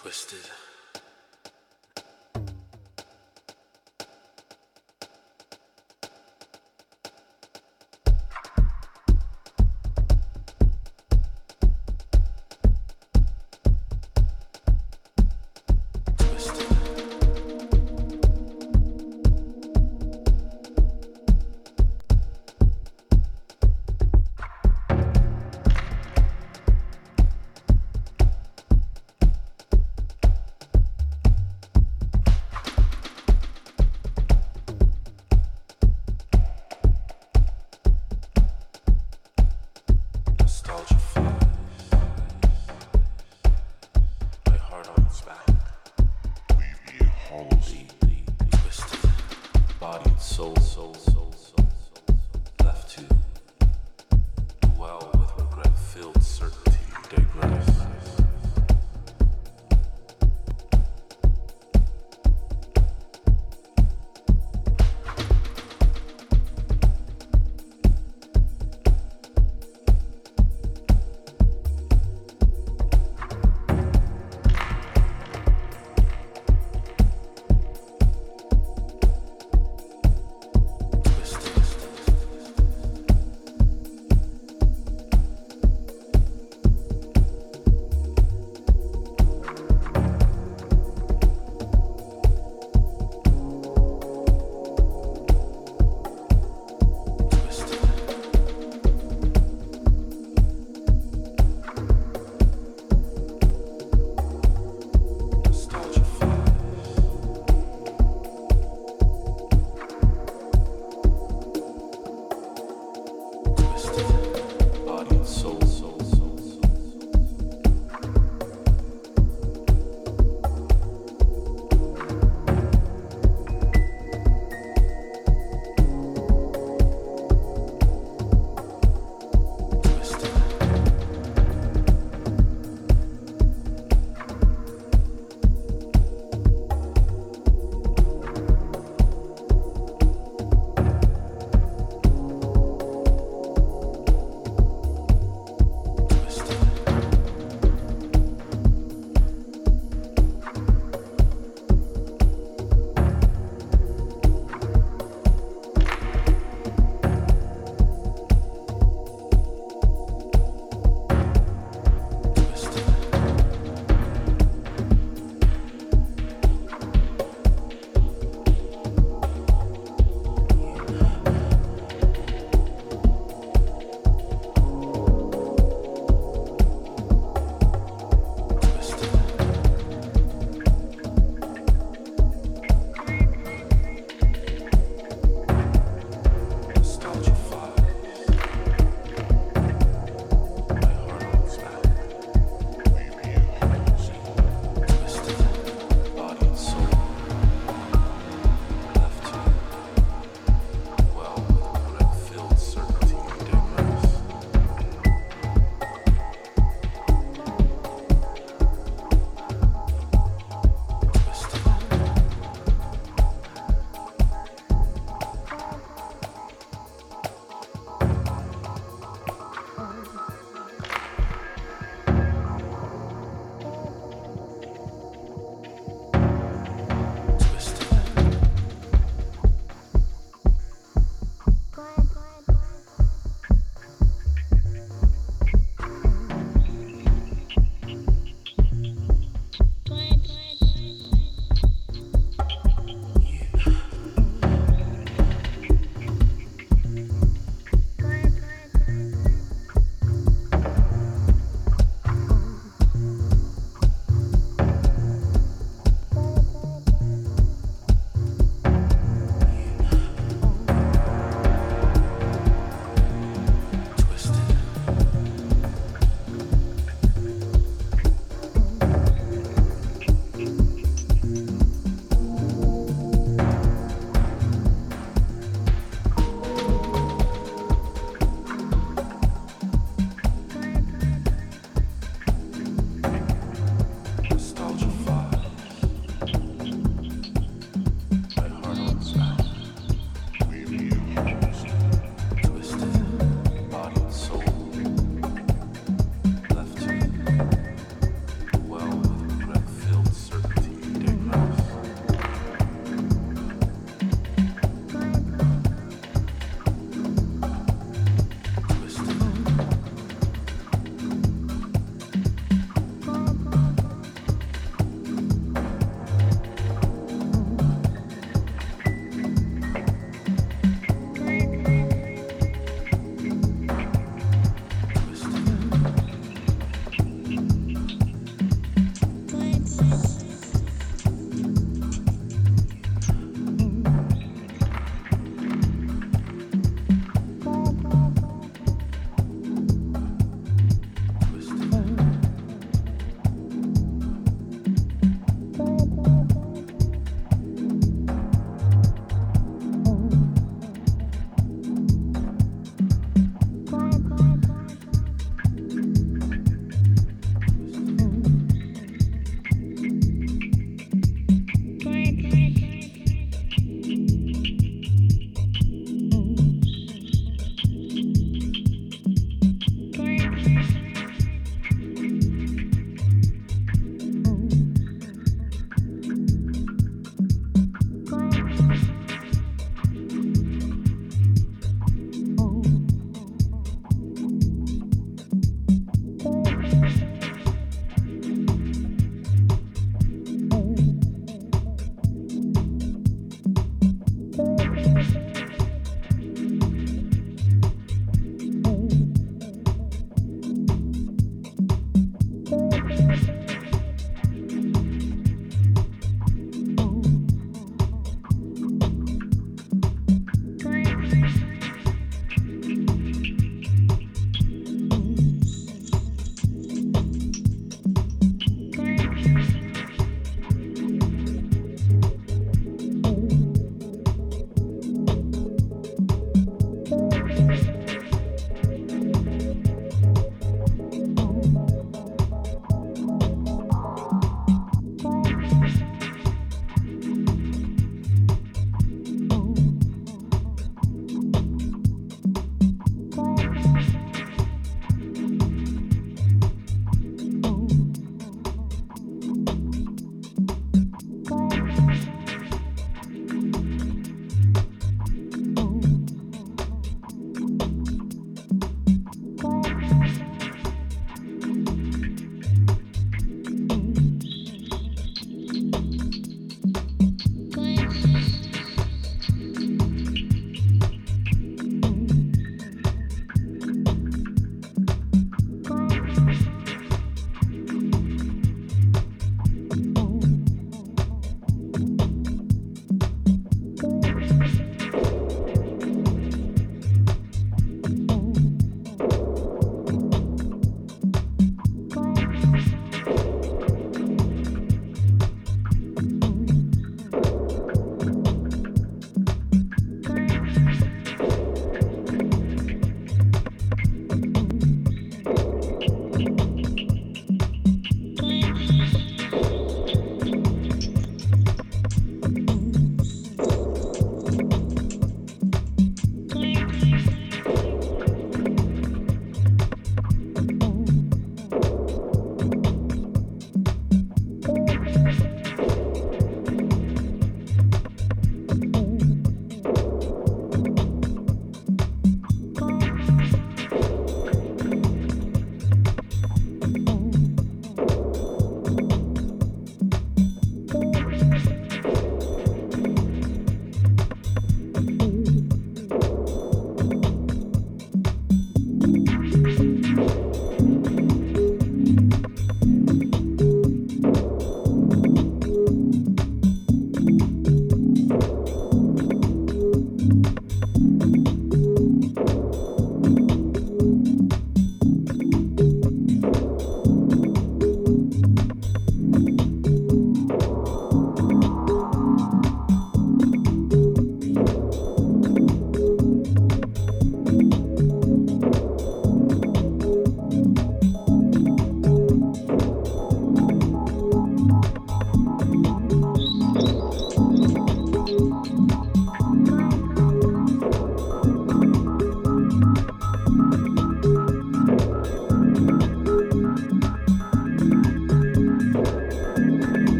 Twisted.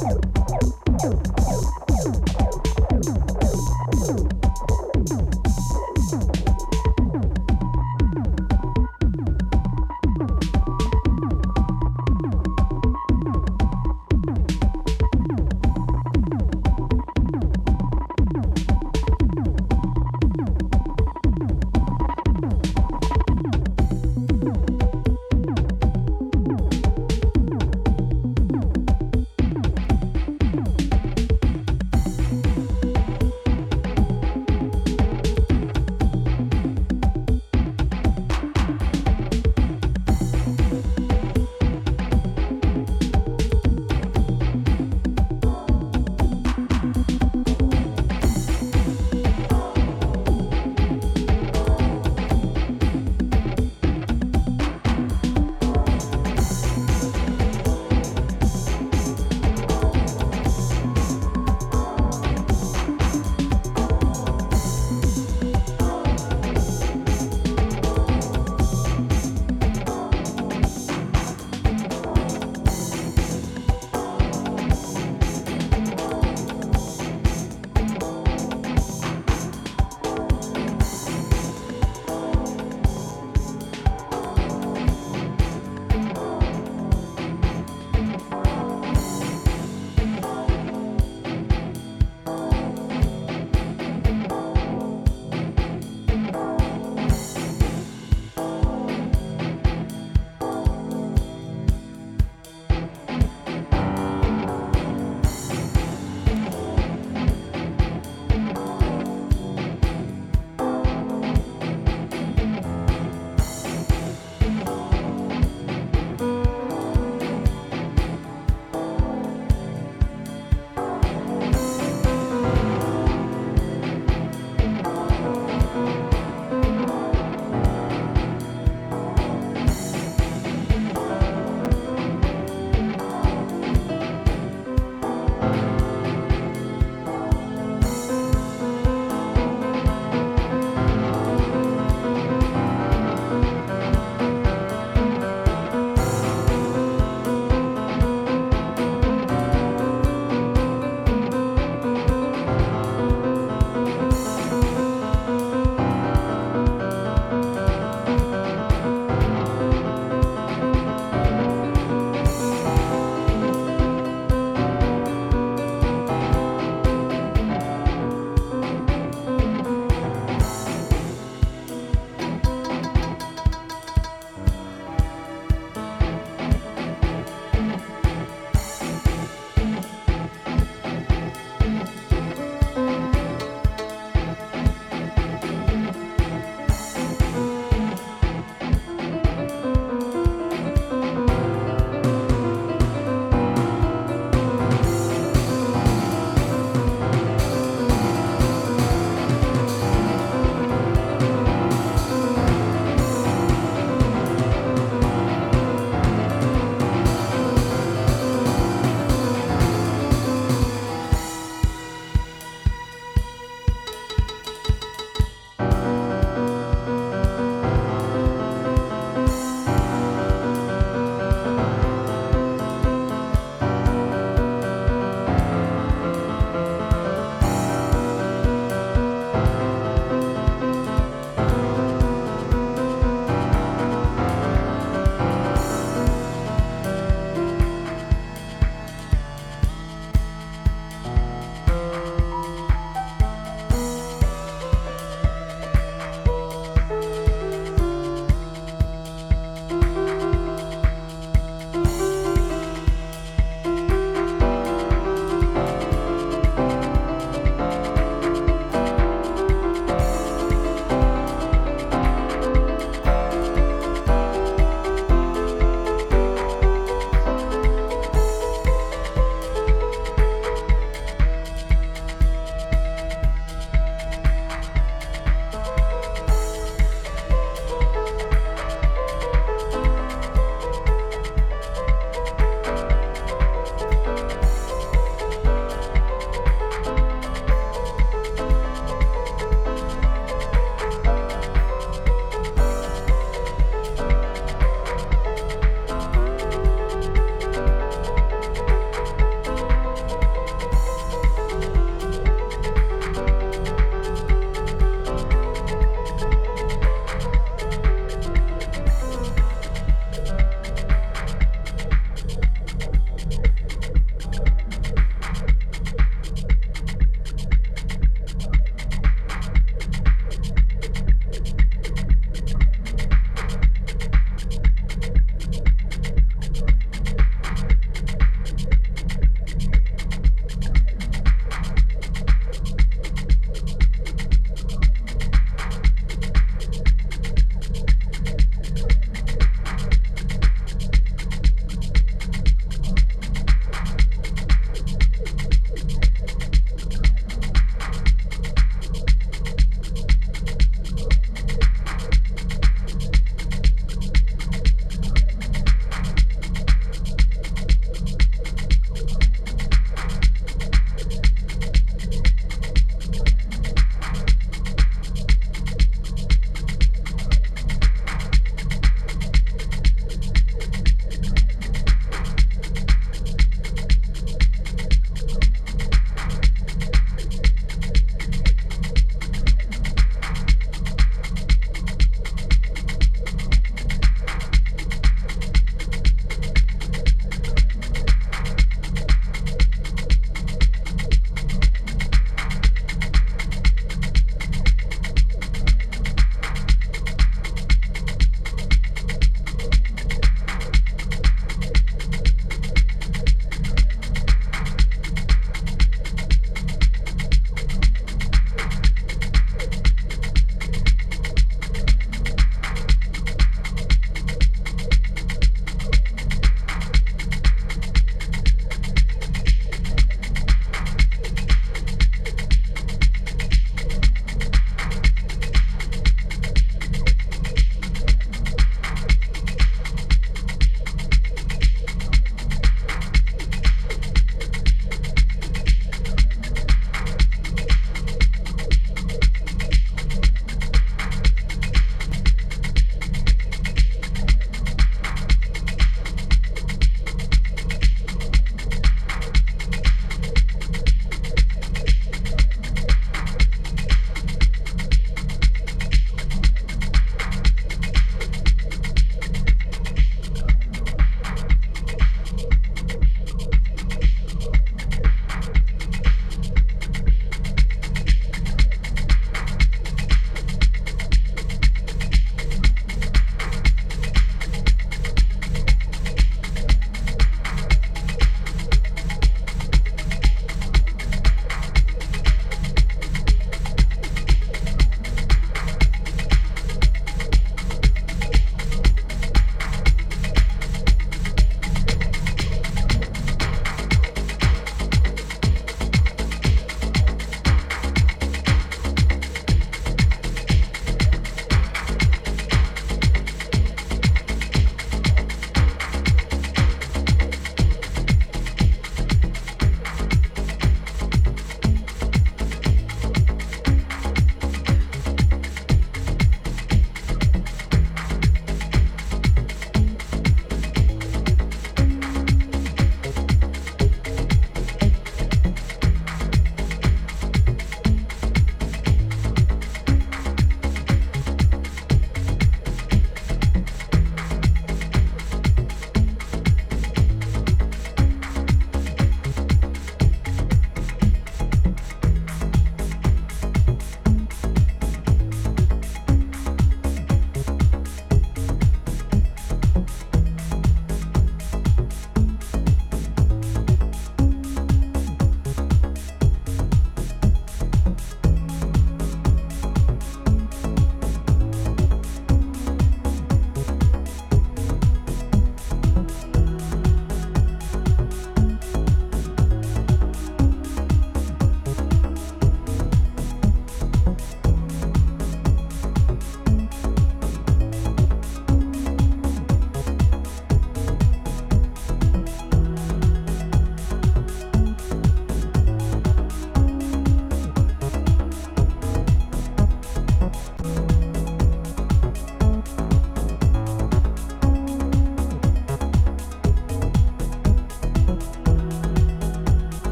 Bye.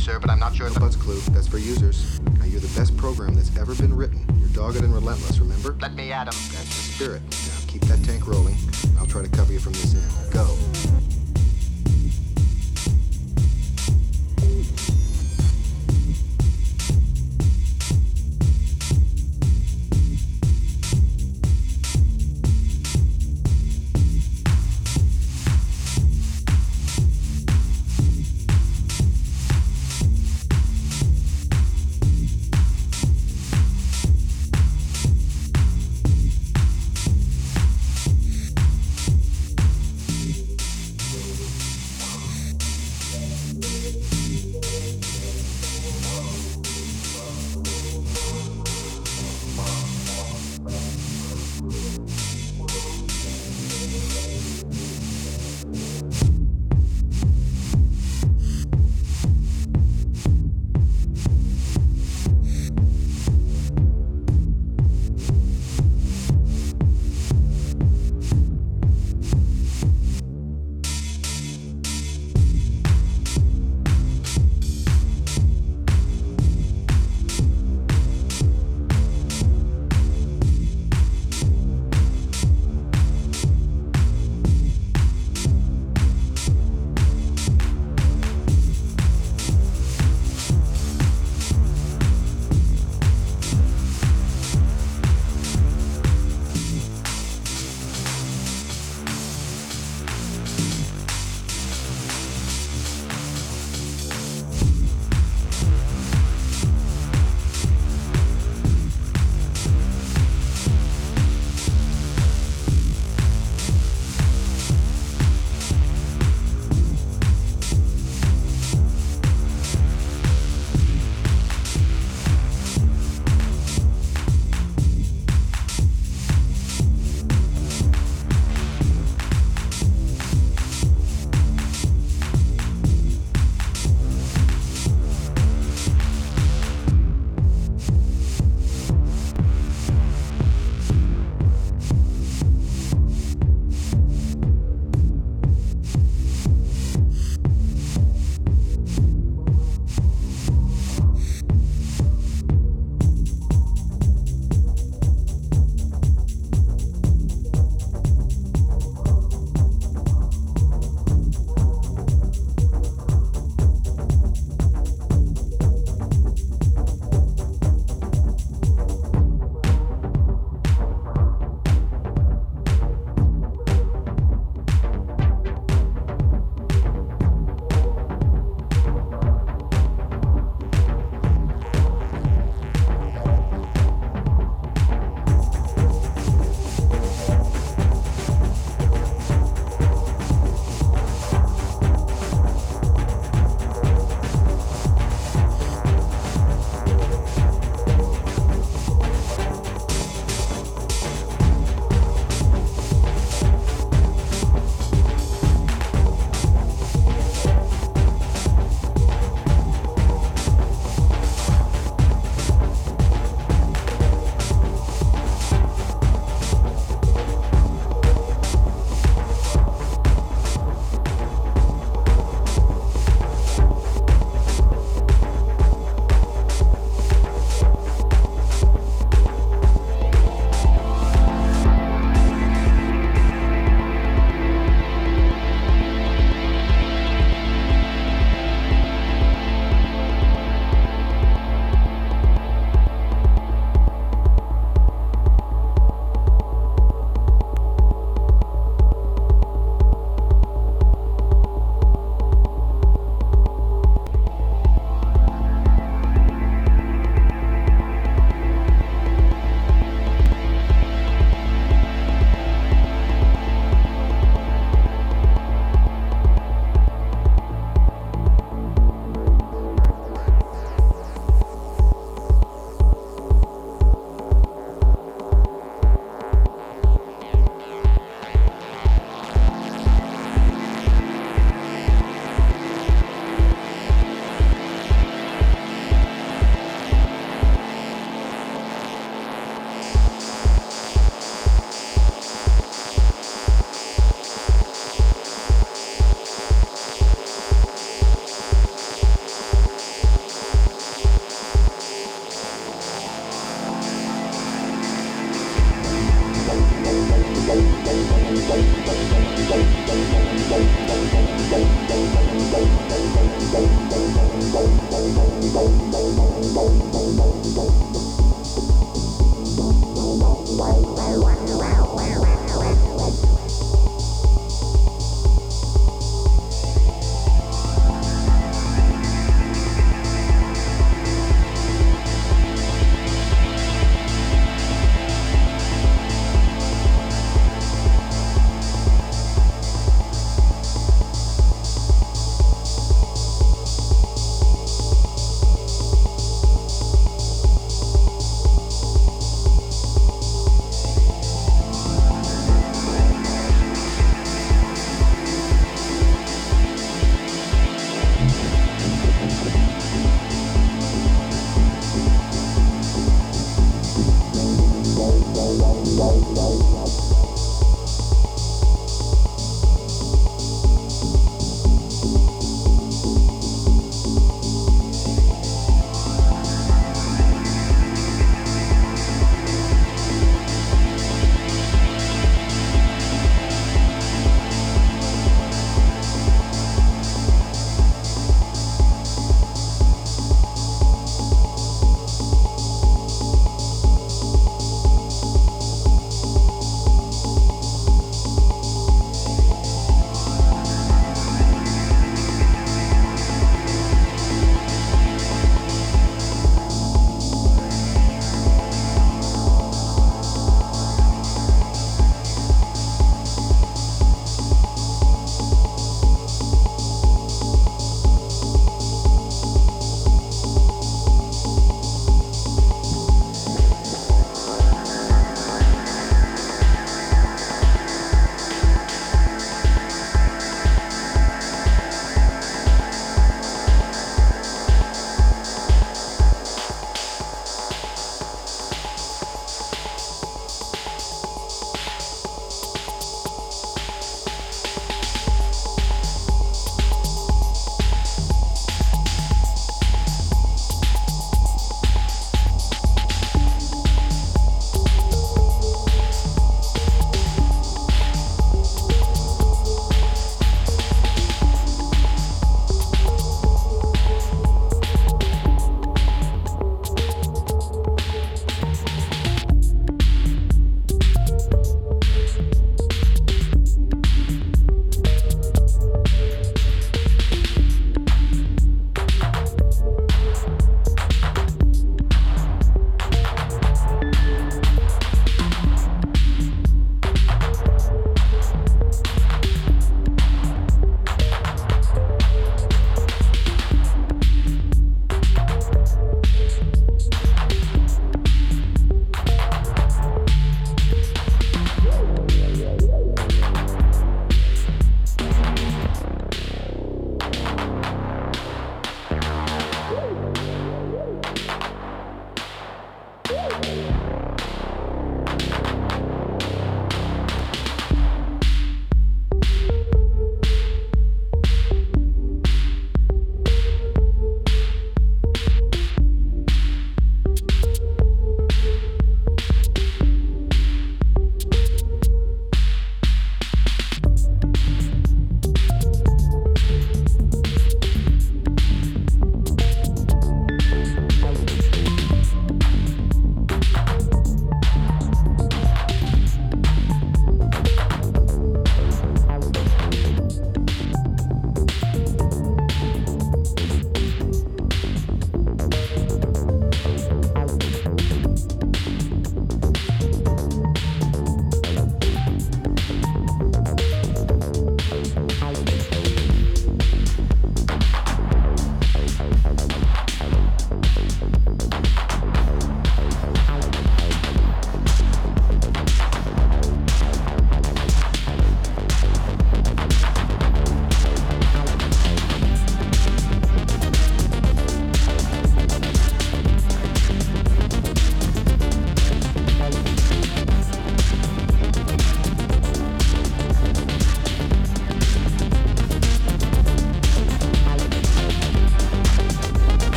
Sir, but I'm not sure No that. buts, Clu. That's for users. Now, you're the best program that's ever been written. You're dogged and relentless, remember? Let me at him. That's the spirit. Now, keep that tank rolling. I'll try to cover you from this end. Go.